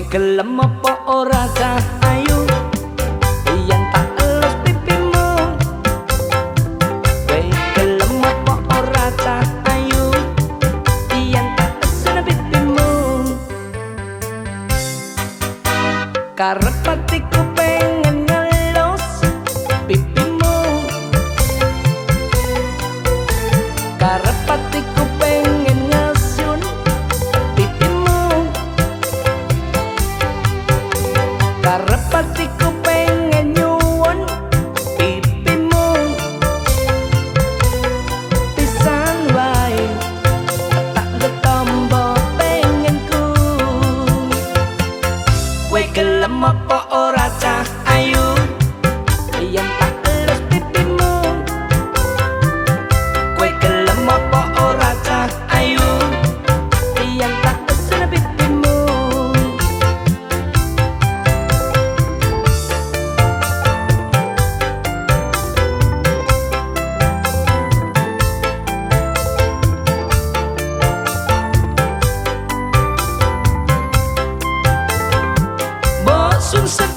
Kowe gelem apa ora ayu Yen tak elus pipimu. Kowe gelem apa ora ayu Yen tak esen pipimu. Karep gelem sunset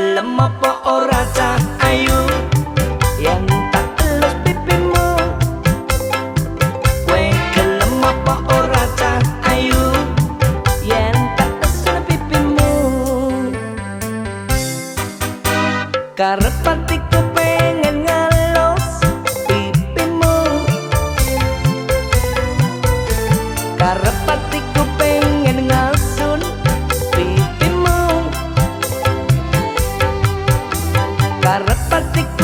gelem apa ora cah ayu? Yen tak elus pipimu. Kowe gelem apa ora cah ayu? Yen tak esen pipimu. Karep hatiku pengen ngelus pipimu. Karep Karep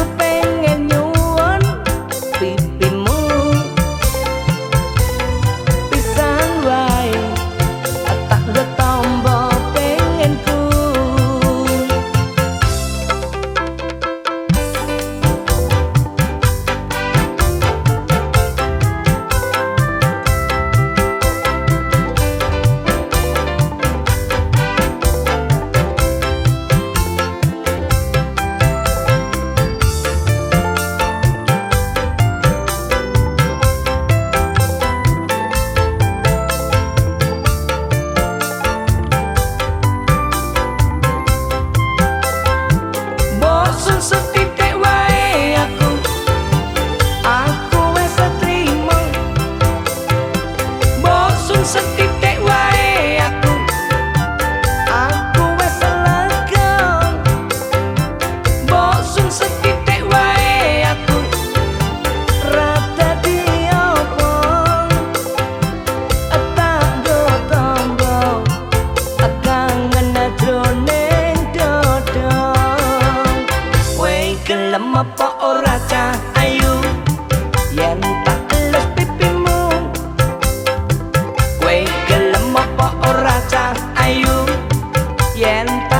简。